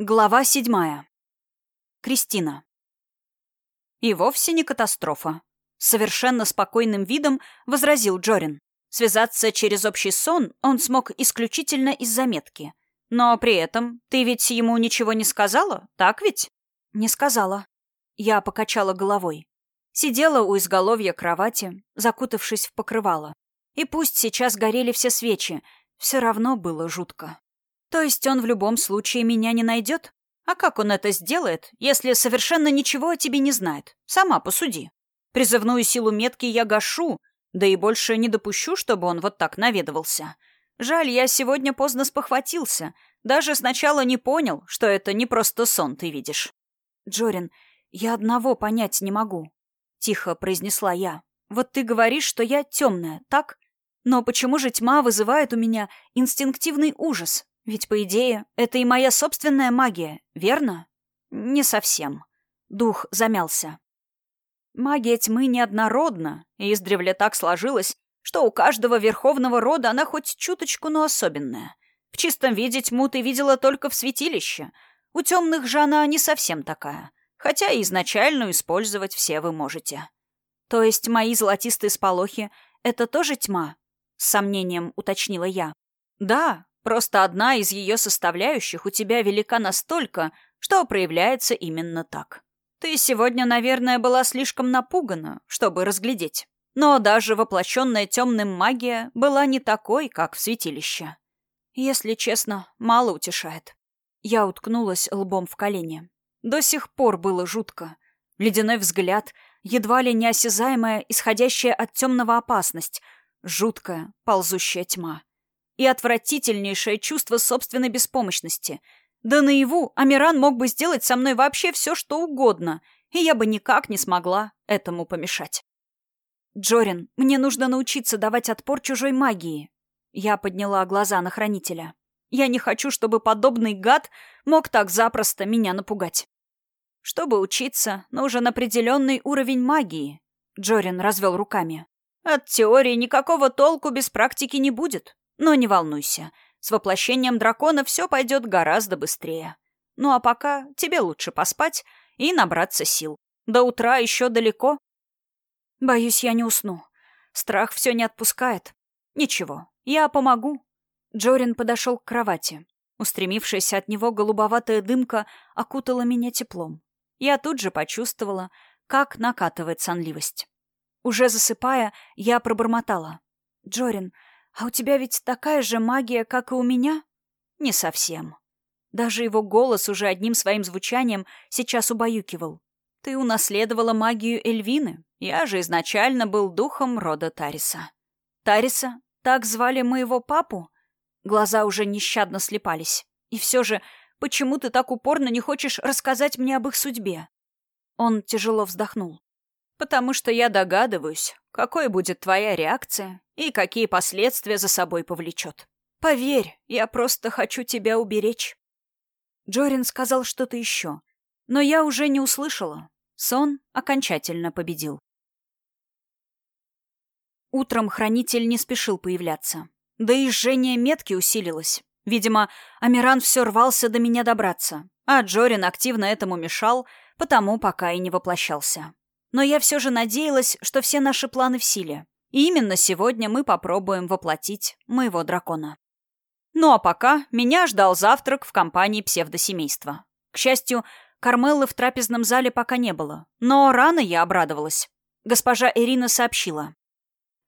Глава седьмая. Кристина. И вовсе не катастрофа. Совершенно спокойным видом возразил Джорин. Связаться через общий сон он смог исключительно из заметки. Но при этом ты ведь ему ничего не сказала, так ведь? Не сказала. Я покачала головой. Сидела у изголовья кровати, закутавшись в покрывало. И пусть сейчас горели все свечи, все равно было жутко. То есть он в любом случае меня не найдет? А как он это сделает, если совершенно ничего о тебе не знает? Сама посуди. Призывную силу метки я гашу, да и больше не допущу, чтобы он вот так наведывался. Жаль, я сегодня поздно спохватился. Даже сначала не понял, что это не просто сон ты видишь. Джорин, я одного понять не могу. Тихо произнесла я. Вот ты говоришь, что я темная, так? Но почему же тьма вызывает у меня инстинктивный ужас? Ведь, по идее, это и моя собственная магия, верно? Не совсем. Дух замялся. Магия тьмы неоднородна, и издревле так сложилось, что у каждого верховного рода она хоть чуточку, но особенная. В чистом виде тьму ты видела только в святилище. У темных же она не совсем такая, хотя и изначальную использовать все вы можете. То есть мои золотистые сполохи — это тоже тьма? С сомнением уточнила я. Да, Просто одна из ее составляющих у тебя велика настолько, что проявляется именно так. Ты сегодня, наверное, была слишком напугана, чтобы разглядеть. Но даже воплощенная темным магия была не такой, как в святилище. Если честно, мало утешает. Я уткнулась лбом в колени. До сих пор было жутко. Ледяной взгляд, едва ли неосязаемая, исходящая от темного опасность, жуткая, ползущая тьма и отвратительнейшее чувство собственной беспомощности. Да наяву Амиран мог бы сделать со мной вообще все, что угодно, и я бы никак не смогла этому помешать. «Джорин, мне нужно научиться давать отпор чужой магии». Я подняла глаза на хранителя. «Я не хочу, чтобы подобный гад мог так запросто меня напугать». «Чтобы учиться, нужен определенный уровень магии», — Джорин развел руками. «От теории никакого толку без практики не будет. Но не волнуйся, с воплощением дракона все пойдет гораздо быстрее. Ну а пока тебе лучше поспать и набраться сил. До утра еще далеко. Боюсь, я не усну. Страх все не отпускает. Ничего, я помогу. Джорин подошел к кровати. Устремившаяся от него голубоватая дымка окутала меня теплом. Я тут же почувствовала, как накатывает сонливость. Уже засыпая, я пробормотала. «Джорин, «А у тебя ведь такая же магия, как и у меня?» «Не совсем». Даже его голос уже одним своим звучанием сейчас убаюкивал. «Ты унаследовала магию Эльвины. Я же изначально был духом рода Тариса». «Тариса? Так звали моего папу?» Глаза уже нещадно слепались. «И все же, почему ты так упорно не хочешь рассказать мне об их судьбе?» Он тяжело вздохнул. «Потому что я догадываюсь, какой будет твоя реакция и какие последствия за собой повлечет. Поверь, я просто хочу тебя уберечь. Джорин сказал что-то еще, но я уже не услышала. Сон окончательно победил. Утром хранитель не спешил появляться. Да и жжение метки усилилось. Видимо, Амиран все рвался до меня добраться, а Джорин активно этому мешал, потому пока и не воплощался. Но я все же надеялась, что все наши планы в силе, и именно сегодня мы попробуем воплотить моего дракона. Ну а пока меня ждал завтрак в компании псевдосемейства. К счастью, Кармеллы в трапезном зале пока не было, но рано я обрадовалась. Госпожа Ирина сообщила.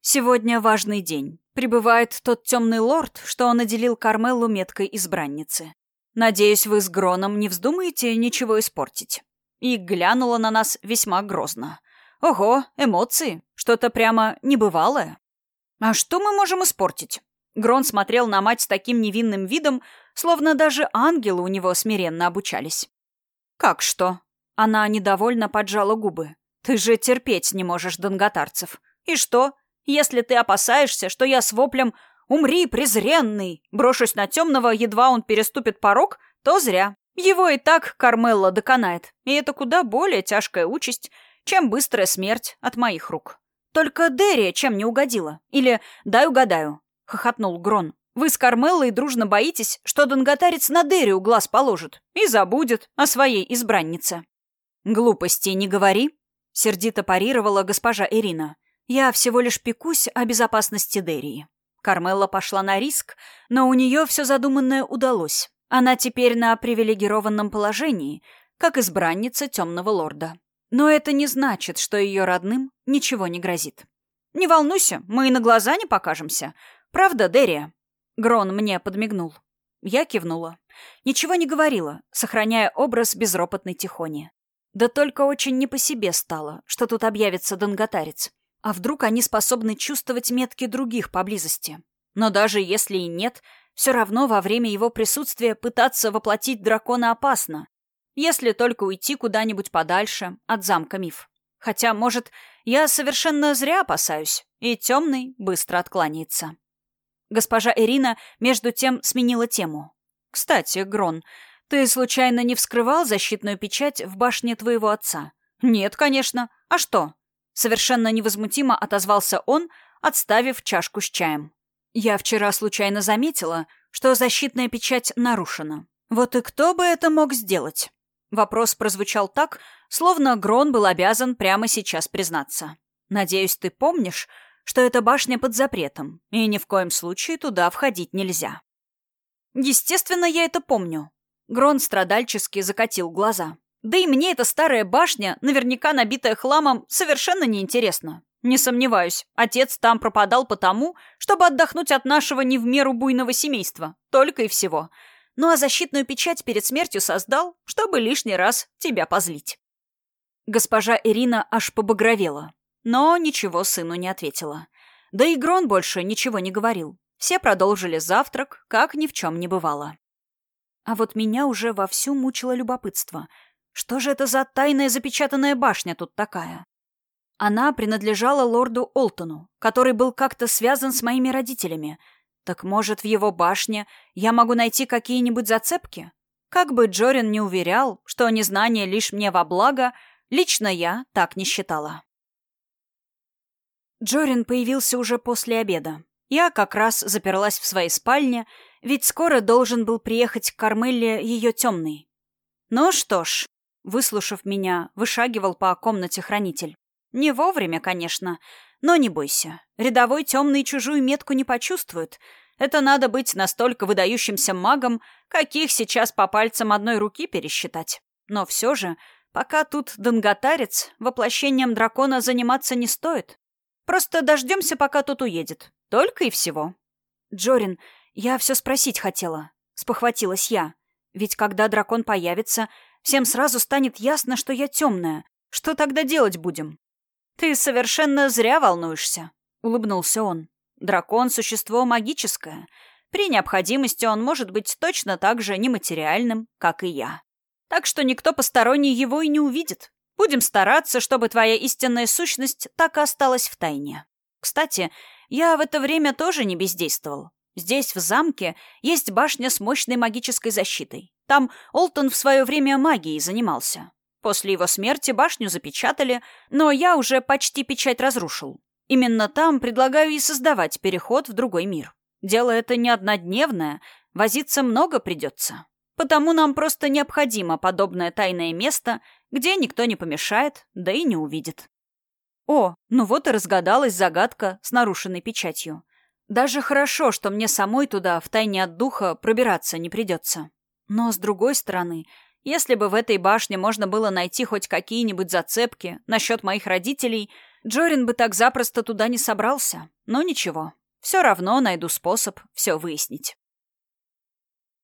«Сегодня важный день. Прибывает тот темный лорд, что он наделил Кармеллу меткой избранницы. Надеюсь, вы с Гроном не вздумаете ничего испортить». И глянула на нас весьма грозно. Ого, эмоции. Что-то прямо небывалое. А что мы можем испортить? Грон смотрел на мать с таким невинным видом, словно даже ангелы у него смиренно обучались. «Как что?» Она недовольно поджала губы. «Ты же терпеть не можешь донготарцев. И что? Если ты опасаешься, что я с воплем «Умри, презренный!» брошусь на темного, едва он переступит порог, то зря. Его и так Кармелла доконает. И это куда более тяжкая участь, чем быстрая смерть от моих рук. Только Дерри чем не угодила. Или «дай угадаю», — хохотнул Грон. Вы с Кармеллой дружно боитесь, что донготарец на Дерию глаз положит и забудет о своей избраннице. «Глупости не говори», — сердито парировала госпожа Ирина. «Я всего лишь пекусь о безопасности Дерии». Кармелла пошла на риск, но у нее все задуманное удалось. Она теперь на привилегированном положении, как избранница темного лорда. Но это не значит, что ее родным ничего не грозит. «Не волнуйся, мы и на глаза не покажемся. Правда, Дерия?» Грон мне подмигнул. Я кивнула. Ничего не говорила, сохраняя образ безропотной тихони. Да только очень не по себе стало, что тут объявится донготарец. А вдруг они способны чувствовать метки других поблизости? Но даже если и нет, все равно во время его присутствия пытаться воплотить дракона опасно. Если только уйти куда-нибудь подальше от замка миф. Хотя, может, я совершенно зря опасаюсь, и темный быстро откланяется. Госпожа Ирина, между тем, сменила тему. «Кстати, Грон, ты случайно не вскрывал защитную печать в башне твоего отца?» «Нет, конечно. А что?» Совершенно невозмутимо отозвался он, отставив чашку с чаем. «Я вчера случайно заметила, что защитная печать нарушена. Вот и кто бы это мог сделать?» Вопрос прозвучал так, словно Грон был обязан прямо сейчас признаться. «Надеюсь, ты помнишь, что эта башня под запретом, и ни в коем случае туда входить нельзя». «Естественно, я это помню». Грон страдальчески закатил глаза. «Да и мне эта старая башня, наверняка набитая хламом, совершенно неинтересна. Не сомневаюсь, отец там пропадал потому, чтобы отдохнуть от нашего не в меру буйного семейства. Только и всего. Ну а защитную печать перед смертью создал, чтобы лишний раз тебя позлить. Госпожа Ирина аж побагровела, но ничего сыну не ответила. Да и Грон больше ничего не говорил. Все продолжили завтрак, как ни в чем не бывало. А вот меня уже вовсю мучило любопытство. Что же это за тайная запечатанная башня тут такая? Она принадлежала лорду Олтону, который был как-то связан с моими родителями — так может, в его башне я могу найти какие-нибудь зацепки? Как бы Джорин не уверял, что незнание лишь мне во благо, лично я так не считала. Джорин появился уже после обеда. Я как раз заперлась в своей спальне, ведь скоро должен был приехать к Кармелле ее темный. Ну что ж, выслушав меня, вышагивал по комнате хранитель. Не вовремя, конечно, но не бойся. Рядовой темный чужую метку не почувствует. Это надо быть настолько выдающимся магом, каких сейчас по пальцам одной руки пересчитать. Но все же, пока тут донготарец, воплощением дракона заниматься не стоит. Просто дождемся, пока тут уедет. Только и всего. Джорин, я все спросить хотела. Спохватилась я. Ведь когда дракон появится, всем сразу станет ясно, что я темная. Что тогда делать будем? «Ты совершенно зря волнуешься», — улыбнулся он. «Дракон — существо магическое. При необходимости он может быть точно так же нематериальным, как и я. Так что никто посторонний его и не увидит. Будем стараться, чтобы твоя истинная сущность так и осталась в тайне. Кстати, я в это время тоже не бездействовал. Здесь, в замке, есть башня с мощной магической защитой. Там Олтон в свое время магией занимался. После его смерти башню запечатали, но я уже почти печать разрушил. Именно там предлагаю и создавать переход в другой мир. Дело это не однодневное, возиться много придется. Потому нам просто необходимо подобное тайное место, где никто не помешает, да и не увидит. О, ну вот и разгадалась загадка с нарушенной печатью. Даже хорошо, что мне самой туда, в тайне от духа, пробираться не придется. Но, с другой стороны, если бы в этой башне можно было найти хоть какие-нибудь зацепки насчет моих родителей, Джорин бы так запросто туда не собрался. Но ничего, все равно найду способ все выяснить.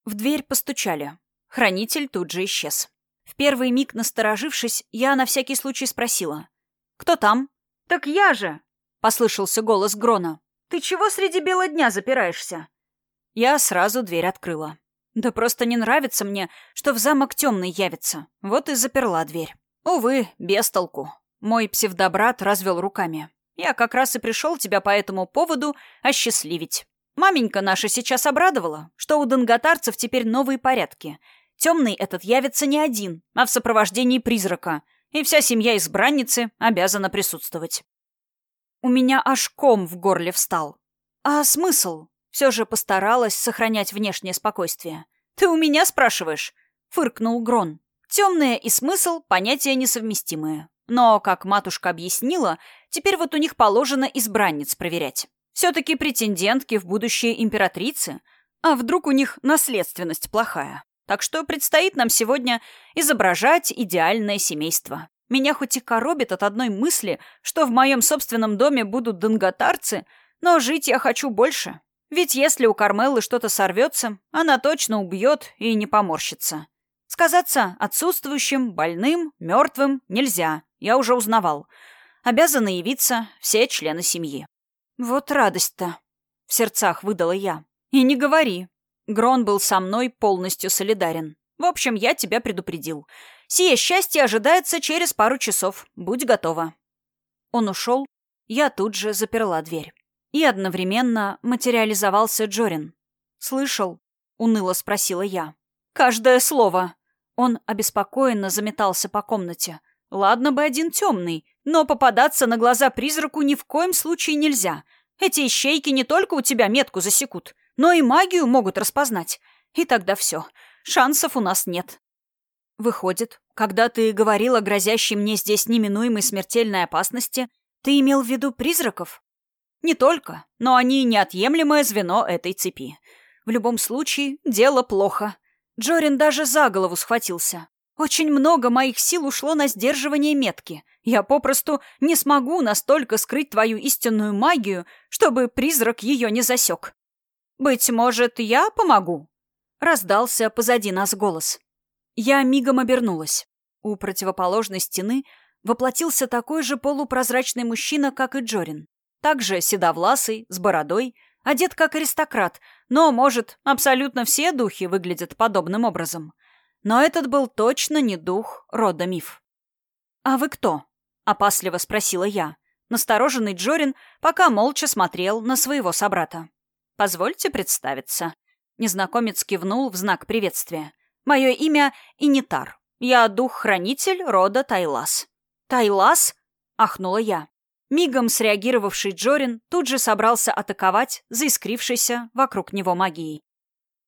В дверь постучали. Хранитель тут же исчез. В первый миг насторожившись, я на всякий случай спросила. «Кто там?» «Так я же!» — послышался голос Грона. «Ты чего среди бела дня запираешься?» Я сразу дверь открыла. Да просто не нравится мне, что в замок темный явится. Вот и заперла дверь. Увы, без толку. Мой псевдобрат развел руками. Я как раз и пришел тебя по этому поводу осчастливить. Маменька наша сейчас обрадовала, что у донготарцев теперь новые порядки. Темный этот явится не один, а в сопровождении призрака. И вся семья избранницы обязана присутствовать. У меня аж ком в горле встал. А смысл? Все же постаралась сохранять внешнее спокойствие. «Ты у меня спрашиваешь?» — фыркнул Грон. «Темное и смысл — понятия несовместимые. Но, как матушка объяснила, теперь вот у них положено избранниц проверять. Все-таки претендентки в будущее императрицы, а вдруг у них наследственность плохая. Так что предстоит нам сегодня изображать идеальное семейство. Меня хоть и коробит от одной мысли, что в моем собственном доме будут донготарцы, но жить я хочу больше. Ведь если у Кармеллы что-то сорвется, она точно убьет и не поморщится. Сказаться отсутствующим, больным, мертвым нельзя, я уже узнавал. Обязаны явиться все члены семьи. Вот радость-то, в сердцах выдала я. И не говори. Грон был со мной полностью солидарен. В общем, я тебя предупредил. Сие счастье ожидается через пару часов. Будь готова. Он ушел. Я тут же заперла дверь. И одновременно материализовался Джорин. «Слышал?» — уныло спросила я. «Каждое слово!» Он обеспокоенно заметался по комнате. «Ладно бы один темный, но попадаться на глаза призраку ни в коем случае нельзя. Эти ищейки не только у тебя метку засекут, но и магию могут распознать. И тогда все. Шансов у нас нет. Выходит, когда ты говорил о грозящей мне здесь неминуемой смертельной опасности, ты имел в виду призраков? Не только, но они неотъемлемое звено этой цепи. В любом случае, дело плохо. Джорин даже за голову схватился. Очень много моих сил ушло на сдерживание метки. Я попросту не смогу настолько скрыть твою истинную магию, чтобы призрак ее не засек. «Быть может, я помогу?» Раздался позади нас голос. Я мигом обернулась. У противоположной стены воплотился такой же полупрозрачный мужчина, как и Джорин. Также седовласый, с бородой, одет как аристократ, но, может, абсолютно все духи выглядят подобным образом. Но этот был точно не дух рода миф. «А вы кто?» — опасливо спросила я. Настороженный Джорин пока молча смотрел на своего собрата. «Позвольте представиться», Незнакомец кивнул в знак приветствия. «Мое имя Инитар. Я дух-хранитель рода Тайлас». «Тайлас?» — ахнула я. Мигом среагировавший Джорин тут же собрался атаковать заискрившейся вокруг него магией.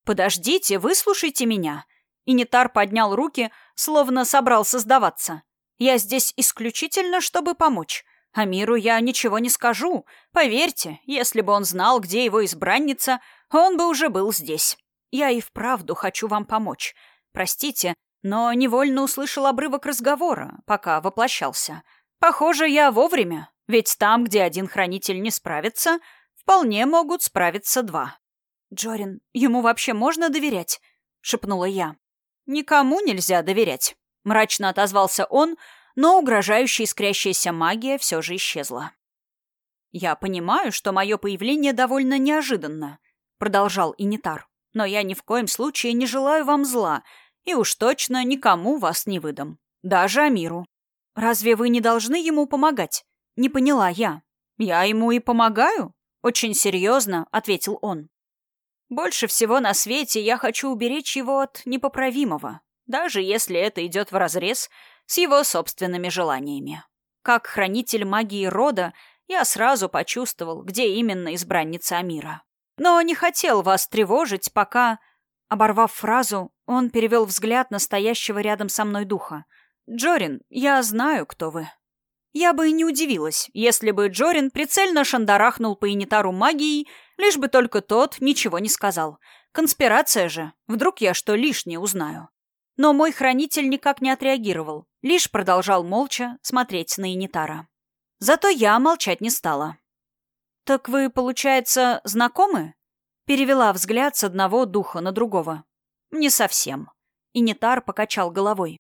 «Подождите, выслушайте меня!» Инитар поднял руки, словно собрался сдаваться. «Я здесь исключительно, чтобы помочь. А миру я ничего не скажу. Поверьте, если бы он знал, где его избранница, он бы уже был здесь. Я и вправду хочу вам помочь. Простите, но невольно услышал обрывок разговора, пока воплощался. Похоже, я вовремя, ведь там, где один хранитель не справится, вполне могут справиться два. «Джорин, ему вообще можно доверять?» — шепнула я. «Никому нельзя доверять», — мрачно отозвался он, но угрожающая искрящаяся магия все же исчезла. «Я понимаю, что мое появление довольно неожиданно», продолжал Инитар. «Но я ни в коем случае не желаю вам зла, и уж точно никому вас не выдам. Даже Амиру. Разве вы не должны ему помогать?» Не поняла я. «Я ему и помогаю?» Очень серьезно ответил он. «Больше всего на свете я хочу уберечь его от непоправимого, даже если это идет вразрез с его собственными желаниями. Как хранитель магии рода я сразу почувствовал, где именно избранница Амира но не хотел вас тревожить, пока...» Оборвав фразу, он перевел взгляд на стоящего рядом со мной духа. «Джорин, я знаю, кто вы». Я бы и не удивилась, если бы Джорин прицельно шандарахнул по инитару магией, лишь бы только тот ничего не сказал. Конспирация же. Вдруг я что лишнее узнаю. Но мой хранитель никак не отреагировал, лишь продолжал молча смотреть на инитара. Зато я молчать не стала. «Так вы, получается, знакомы?» Перевела взгляд с одного духа на другого. «Не совсем». Инитар покачал головой.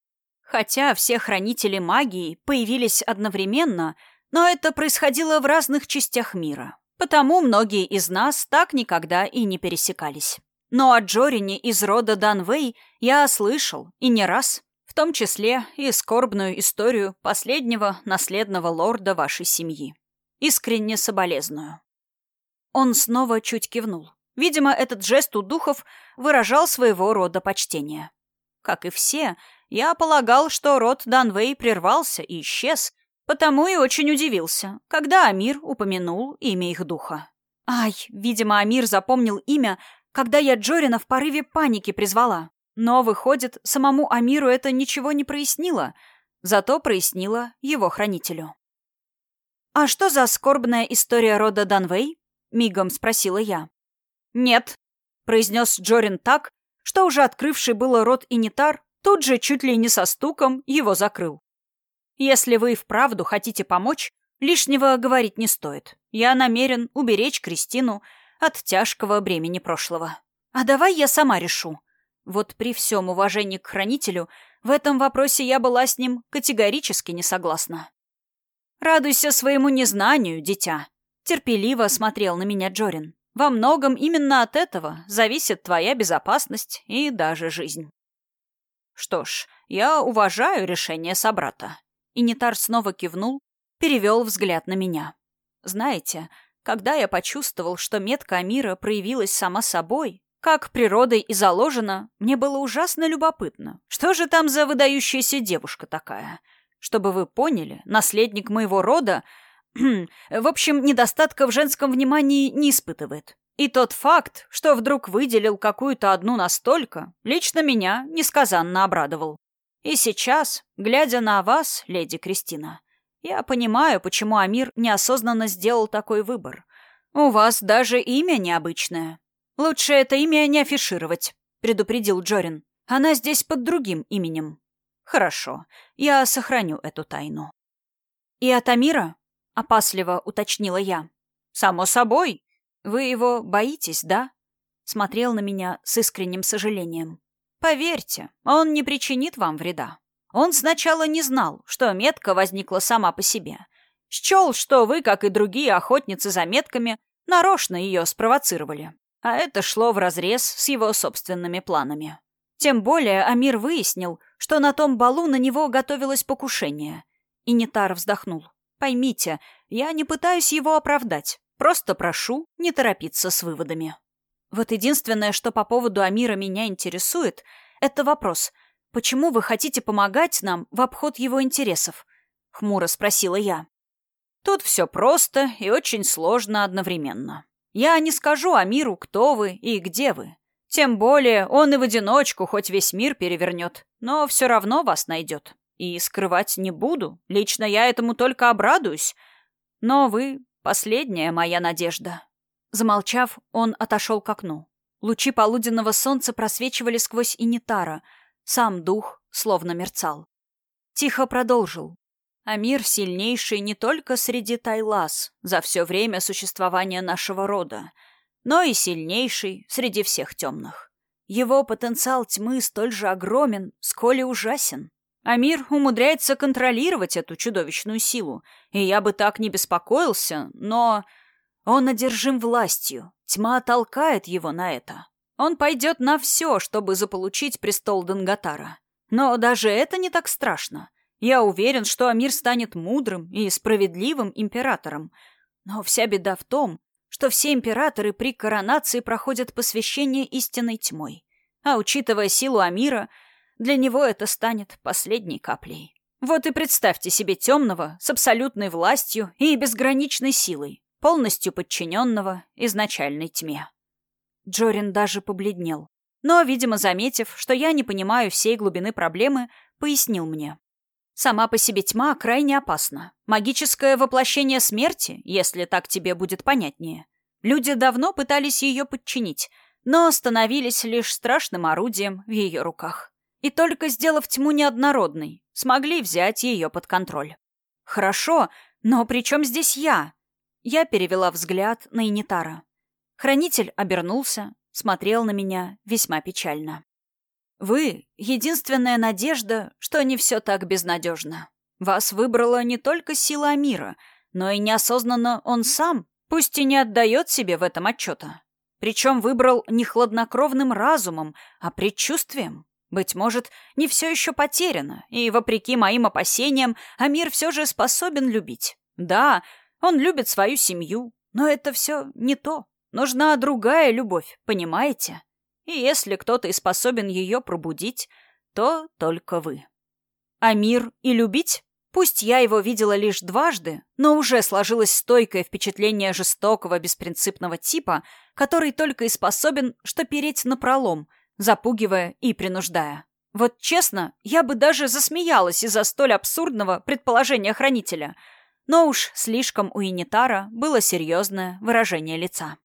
Хотя все хранители магии появились одновременно, но это происходило в разных частях мира. Потому многие из нас так никогда и не пересекались. Но о Джорине из рода Данвей я слышал, и не раз, в том числе и скорбную историю последнего наследного лорда вашей семьи. Искренне соболезную. Он снова чуть кивнул. Видимо, этот жест у духов выражал своего рода почтение. Как и все, я полагал, что род Данвей прервался и исчез, потому и очень удивился, когда Амир упомянул имя их духа. Ай, видимо, Амир запомнил имя, когда я Джорина в порыве паники призвала. Но, выходит, самому Амиру это ничего не прояснило, зато прояснило его хранителю. «А что за скорбная история рода Данвей?» — мигом спросила я. «Нет», — произнес Джорин так, что уже открывший было рот Инитар тут же чуть ли не со стуком его закрыл. «Если вы вправду хотите помочь, лишнего говорить не стоит. Я намерен уберечь Кристину от тяжкого бремени прошлого. А давай я сама решу». Вот при всем уважении к хранителю, в этом вопросе я была с ним категорически не согласна. «Радуйся своему незнанию, дитя», — терпеливо смотрел на меня Джорин. «Во многом именно от этого зависит твоя безопасность и даже жизнь». «Что ж, я уважаю решение собрата». Инитар снова кивнул, перевел взгляд на меня. «Знаете, когда я почувствовал, что метка Амира проявилась сама собой, как природой и заложена, мне было ужасно любопытно. Что же там за выдающаяся девушка такая?» Чтобы вы поняли, наследник моего рода, в общем, недостатка в женском внимании не испытывает. И тот факт, что вдруг выделил какую-то одну настолько, лично меня несказанно обрадовал. И сейчас, глядя на вас, леди Кристина, я понимаю, почему Амир неосознанно сделал такой выбор. У вас даже имя необычное. Лучше это имя не афишировать, предупредил Джорин. Она здесь под другим именем. Хорошо, я сохраню эту тайну. И от Амира? Опасливо уточнила я. Само собой. Вы его боитесь, да? Смотрел на меня с искренним сожалением. Поверьте, он не причинит вам вреда. Он сначала не знал, что метка возникла сама по себе. Счел, что вы, как и другие охотницы за метками, нарочно ее спровоцировали. А это шло вразрез с его собственными планами. Тем более Амир выяснил, что на том балу на него готовилось покушение. И Нитар вздохнул. «Поймите, я не пытаюсь его оправдать. Просто прошу не торопиться с выводами. Вот единственное, что по поводу Амира меня интересует, это вопрос. Почему вы хотите помогать нам в обход его интересов?» Хмуро спросила я. Тут все просто и очень сложно одновременно. Я не скажу Амиру, кто вы и где вы. Тем более он и в одиночку хоть весь мир перевернет, но все равно вас найдет. И скрывать не буду, лично я этому только обрадуюсь. Но вы — последняя моя надежда». Замолчав, он отошел к окну. Лучи полуденного солнца просвечивали сквозь инитара, сам дух словно мерцал. Тихо продолжил. А мир сильнейший не только среди Тайлас за все время существования нашего рода — но и сильнейший среди всех темных. Его потенциал тьмы столь же огромен, сколь и ужасен. А мир умудряется контролировать эту чудовищную силу, и я бы так не беспокоился, но... Он одержим властью, тьма толкает его на это. Он пойдет на все, чтобы заполучить престол Данготара. Но даже это не так страшно. Я уверен, что Амир станет мудрым и справедливым императором. Но вся беда в том, что все императоры при коронации проходят посвящение истинной тьмой. А учитывая силу Амира, для него это станет последней каплей. Вот и представьте себе темного с абсолютной властью и безграничной силой, полностью подчиненного изначальной тьме. Джорин даже побледнел. Но, видимо, заметив, что я не понимаю всей глубины проблемы, пояснил мне. Сама по себе тьма крайне опасна. Магическое воплощение смерти, если так тебе будет понятнее. Люди давно пытались ее подчинить, но становились лишь страшным орудием в ее руках. И только сделав тьму неоднородной, смогли взять ее под контроль. Хорошо, но при чем здесь я? Я перевела взгляд на Инитара. Хранитель обернулся, смотрел на меня весьма печально. Вы — единственная надежда, что не все так безнадежно. Вас выбрала не только сила мира, но и неосознанно он сам, пусть и не отдает себе в этом отчета. Причем выбрал не хладнокровным разумом, а предчувствием. Быть может, не все еще потеряно, и, вопреки моим опасениям, Амир все же способен любить. Да, он любит свою семью, но это все не то. Нужна другая любовь, понимаете? И если кто-то и способен ее пробудить, то только вы. А мир и любить? Пусть я его видела лишь дважды, но уже сложилось стойкое впечатление жестокого, беспринципного типа, который только и способен, что переть напролом, запугивая и принуждая. Вот честно, я бы даже засмеялась из-за столь абсурдного предположения хранителя, но уж слишком у Инитара было серьезное выражение лица.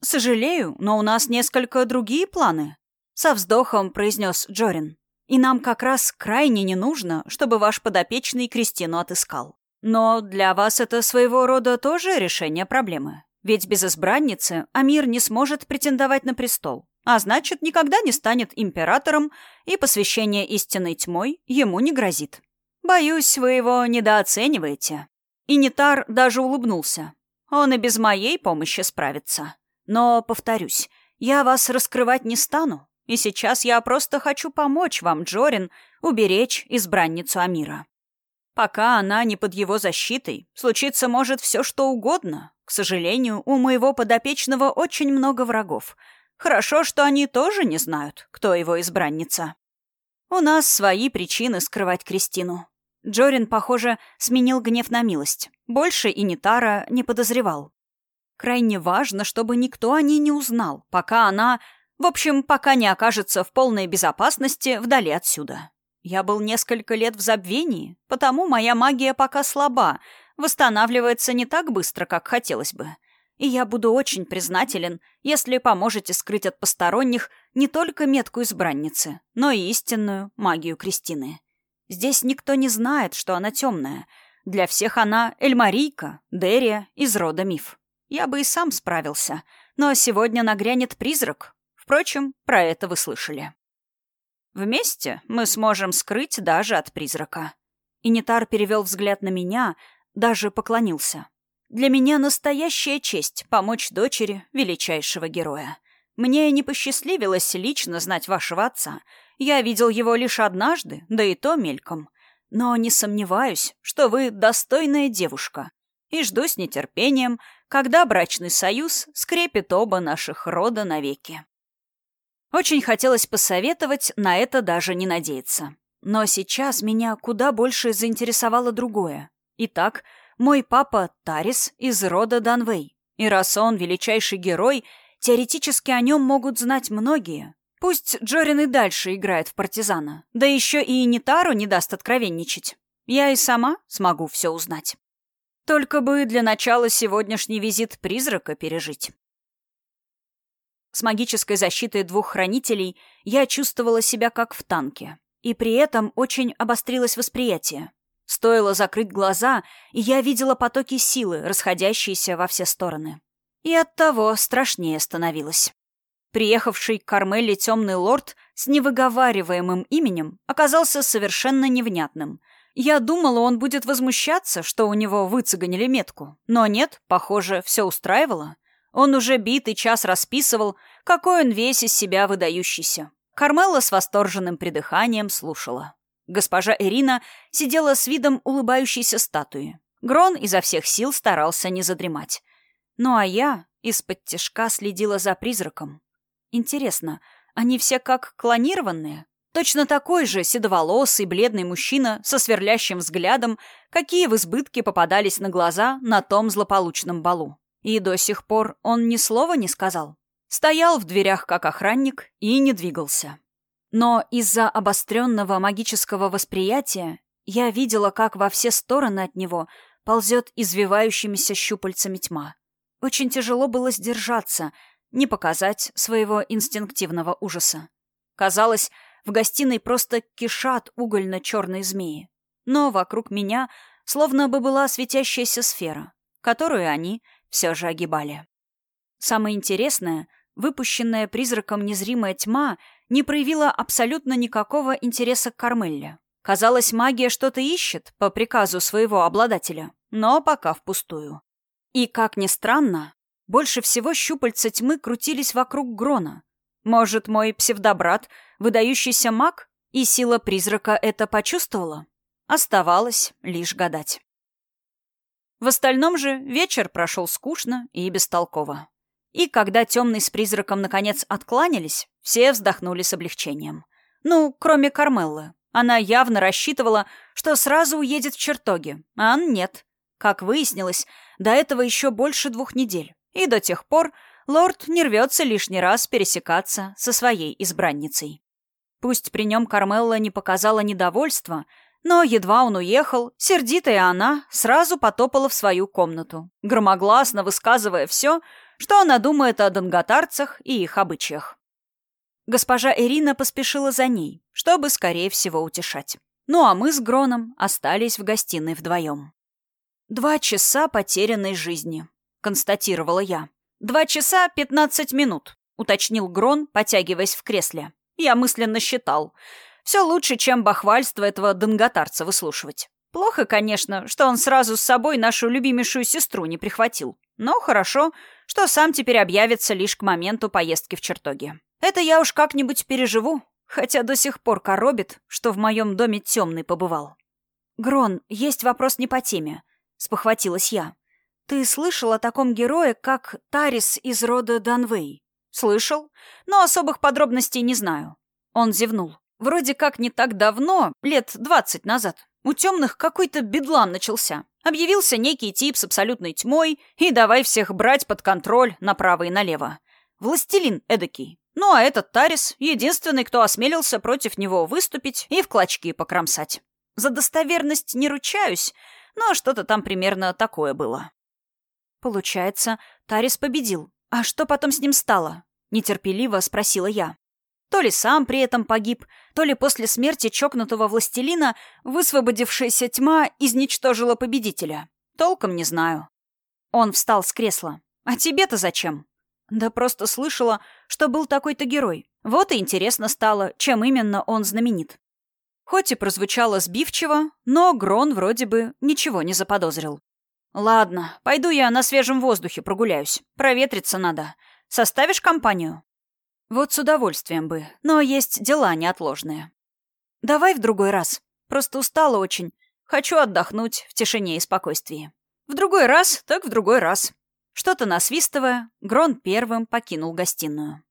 «Сожалею, но у нас несколько другие планы», — со вздохом произнес Джорин. И нам как раз крайне не нужно, чтобы ваш подопечный Кристину отыскал. Но для вас это своего рода тоже решение проблемы. Ведь без избранницы Амир не сможет претендовать на престол, а значит, никогда не станет императором, и посвящение истинной тьмой ему не грозит. Боюсь, вы его недооцениваете. И Нитар даже улыбнулся. Он и без моей помощи справится. Но, повторюсь, я вас раскрывать не стану, и сейчас я просто хочу помочь вам, Джорин, уберечь избранницу Амира. Пока она не под его защитой, случиться может все что угодно. К сожалению, у моего подопечного очень много врагов. Хорошо, что они тоже не знают, кто его избранница. У нас свои причины скрывать Кристину. Джорин, похоже, сменил гнев на милость. Больше и Нитара не подозревал. Крайне важно, чтобы никто о ней не узнал, пока она в общем, пока не окажется в полной безопасности вдали отсюда. Я был несколько лет в забвении, потому моя магия пока слаба, восстанавливается не так быстро, как хотелось бы. И я буду очень признателен, если поможете скрыть от посторонних не только метку избранницы, но и истинную магию Кристины. Здесь никто не знает, что она темная. Для всех она Эльмарийка, Дерия из рода миф. Я бы и сам справился, но сегодня нагрянет призрак, Впрочем, про это вы слышали. Вместе мы сможем скрыть даже от призрака. Инитар перевел взгляд на меня, даже поклонился. Для меня настоящая честь помочь дочери величайшего героя. Мне не посчастливилось лично знать вашего отца. Я видел его лишь однажды, да и то мельком. Но не сомневаюсь, что вы достойная девушка. И жду с нетерпением, когда брачный союз скрепит оба наших рода навеки. Очень хотелось посоветовать на это даже не надеяться. Но сейчас меня куда больше заинтересовало другое. Итак, мой папа Тарис из рода Данвей. И раз он величайший герой, теоретически о нем могут знать многие. Пусть Джорин и дальше играет в партизана, да еще и Нитару не даст откровенничать. Я и сама смогу все узнать. Только бы для начала сегодняшний визит призрака пережить. С магической защитой двух хранителей я чувствовала себя как в танке. И при этом очень обострилось восприятие. Стоило закрыть глаза, и я видела потоки силы, расходящиеся во все стороны. И оттого страшнее становилось. Приехавший к Кармеле темный лорд с невыговариваемым именем оказался совершенно невнятным. Я думала, он будет возмущаться, что у него выцеганили метку. Но нет, похоже, все устраивало. Он уже битый час расписывал, какой он весь из себя выдающийся. Кармелла с восторженным придыханием слушала. Госпожа Ирина сидела с видом улыбающейся статуи. Грон изо всех сил старался не задремать. Ну а я из-под тяжка следила за призраком. Интересно, они все как клонированные? Точно такой же седоволосый, бледный мужчина со сверлящим взглядом, какие в избытке попадались на глаза на том злополучном балу. И до сих пор он ни слова не сказал. Стоял в дверях как охранник и не двигался. Но из-за обостренного магического восприятия я видела, как во все стороны от него ползет извивающимися щупальцами тьма. Очень тяжело было сдержаться, не показать своего инстинктивного ужаса. Казалось, в гостиной просто кишат угольно-черные змеи. Но вокруг меня словно бы была светящаяся сфера, которую они все же огибали. Самое интересное, выпущенная призраком незримая тьма не проявила абсолютно никакого интереса к Кармелле. Казалось, магия что-то ищет по приказу своего обладателя, но пока впустую. И, как ни странно, больше всего щупальца тьмы крутились вокруг Грона. Может, мой псевдобрат, выдающийся маг, и сила призрака это почувствовала? Оставалось лишь гадать. В остальном же вечер прошел скучно и бестолково. И когда темный с призраком наконец откланялись, все вздохнули с облегчением. Ну, кроме Кармеллы. Она явно рассчитывала, что сразу уедет в чертоги, а нет. Как выяснилось, до этого еще больше двух недель. И до тех пор лорд не рвется лишний раз пересекаться со своей избранницей. Пусть при нем Кармелла не показала недовольства, но едва он уехал, сердитая она сразу потопала в свою комнату, громогласно высказывая все, что она думает о донготарцах и их обычаях. Госпожа Ирина поспешила за ней, чтобы, скорее всего, утешать. Ну а мы с Гроном остались в гостиной вдвоем. «Два часа потерянной жизни», — констатировала я. «Два часа пятнадцать минут», — уточнил Грон, потягиваясь в кресле. Я мысленно считал. Все лучше, чем бахвальство этого донготарца выслушивать. Плохо, конечно, что он сразу с собой нашу любимейшую сестру не прихватил. Но хорошо, что сам теперь объявится лишь к моменту поездки в чертоге. Это я уж как-нибудь переживу, хотя до сих пор коробит, что в моем доме темный побывал. «Грон, есть вопрос не по теме», — спохватилась я. «Ты слышал о таком герое, как Тарис из рода Данвей?» «Слышал, но особых подробностей не знаю». Он зевнул. «Вроде как не так давно, лет двадцать назад, у темных какой-то бедлам начался. Объявился некий тип с абсолютной тьмой и давай всех брать под контроль направо и налево. Властелин эдакий. Ну а этот Тарис — единственный, кто осмелился против него выступить и в клочки покромсать. За достоверность не ручаюсь, но что-то там примерно такое было. Получается, Тарис победил. А что потом с ним стало? Нетерпеливо спросила я. То ли сам при этом погиб, то ли после смерти чокнутого властелина высвободившаяся тьма изничтожила победителя. Толком не знаю. Он встал с кресла. «А тебе-то зачем?» Да просто слышала, что был такой-то герой. Вот и интересно стало, чем именно он знаменит. Хоть и прозвучало сбивчиво, но Грон вроде бы ничего не заподозрил. «Ладно, пойду я на свежем воздухе прогуляюсь. Проветриться надо. Составишь компанию?» «Вот с удовольствием бы, но есть дела неотложные». «Давай в другой раз. Просто устала очень. Хочу отдохнуть в тишине и спокойствии». «В другой раз, так в другой раз», что-то насвистывая, Грон первым покинул гостиную.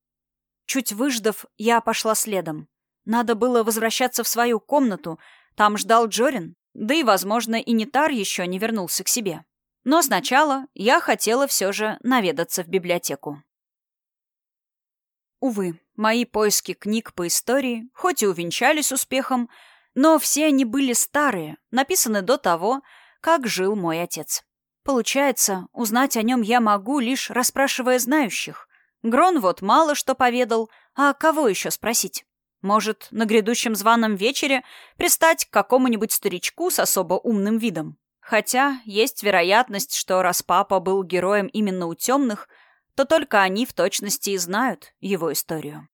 Чуть выждав, я пошла следом. Надо было возвращаться в свою комнату, там ждал Джорин, да и, возможно, и Нитар еще не вернулся к себе. Но сначала я хотела все же наведаться в библиотеку. Увы, мои поиски книг по истории, хоть и увенчались успехом, но все они были старые, написаны до того, как жил мой отец. Получается, узнать о нем я могу, лишь расспрашивая знающих. Грон вот мало что поведал, а кого еще спросить? Может, на грядущем званом вечере пристать к какому-нибудь старичку с особо умным видом? Хотя есть вероятность, что раз папа был героем именно у темных, то только они в точности и знают его историю.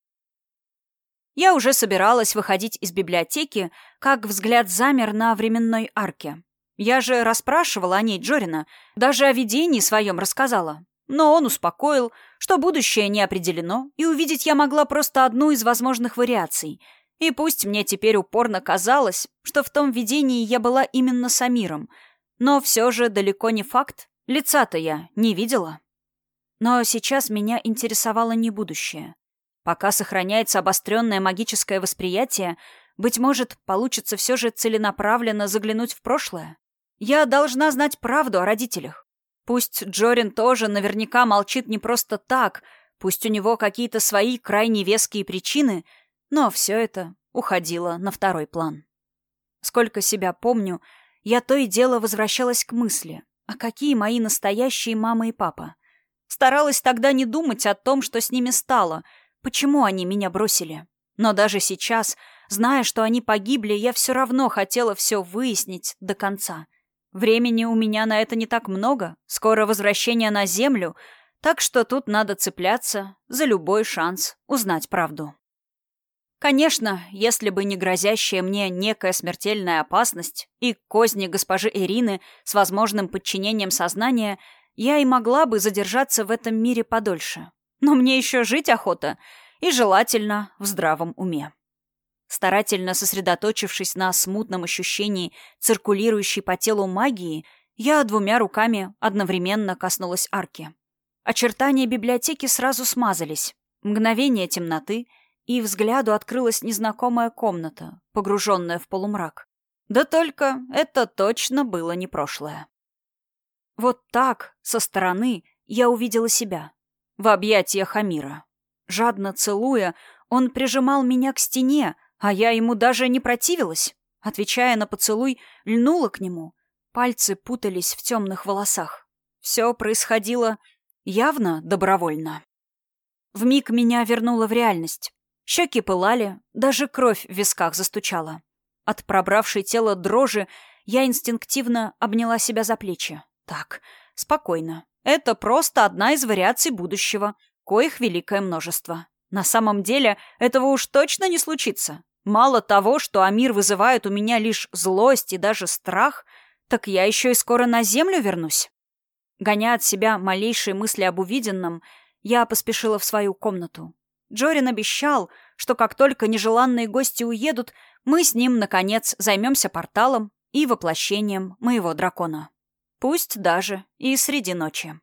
Я уже собиралась выходить из библиотеки, как взгляд замер на временной арке. Я же расспрашивала о ней Джорина, даже о видении своем рассказала. Но он успокоил, что будущее не определено, и увидеть я могла просто одну из возможных вариаций. И пусть мне теперь упорно казалось, что в том видении я была именно Самиром, но все же далеко не факт. Лица-то я не видела. Но сейчас меня интересовало не будущее. Пока сохраняется обостренное магическое восприятие, быть может, получится все же целенаправленно заглянуть в прошлое. Я должна знать правду о родителях. Пусть Джорин тоже наверняка молчит не просто так, пусть у него какие-то свои крайне веские причины, но все это уходило на второй план. Сколько себя помню, я то и дело возвращалась к мысли, а какие мои настоящие мама и папа. Старалась тогда не думать о том, что с ними стало, почему они меня бросили. Но даже сейчас, зная, что они погибли, я все равно хотела все выяснить до конца — Времени у меня на это не так много, скоро возвращение на Землю, так что тут надо цепляться за любой шанс узнать правду. Конечно, если бы не грозящая мне некая смертельная опасность и козни госпожи Ирины с возможным подчинением сознания, я и могла бы задержаться в этом мире подольше. Но мне еще жить охота, и желательно в здравом уме. Старательно сосредоточившись на смутном ощущении циркулирующей по телу магии, я двумя руками одновременно коснулась арки. Очертания библиотеки сразу смазались. Мгновение темноты, и взгляду открылась незнакомая комната, погруженная в полумрак. Да только это точно было не прошлое. Вот так, со стороны, я увидела себя. В объятиях Амира. Жадно целуя, он прижимал меня к стене, а я ему даже не противилась. Отвечая на поцелуй, льнула к нему. Пальцы путались в темных волосах. Все происходило явно добровольно. В миг меня вернуло в реальность. Щеки пылали, даже кровь в висках застучала. От пробравшей тело дрожи я инстинктивно обняла себя за плечи. Так, спокойно. Это просто одна из вариаций будущего, коих великое множество. На самом деле этого уж точно не случится. Мало того, что Амир вызывает у меня лишь злость и даже страх, так я еще и скоро на землю вернусь. Гоня от себя малейшие мысли об увиденном, я поспешила в свою комнату. Джорин обещал, что как только нежеланные гости уедут, мы с ним, наконец, займемся порталом и воплощением моего дракона. Пусть даже и среди ночи.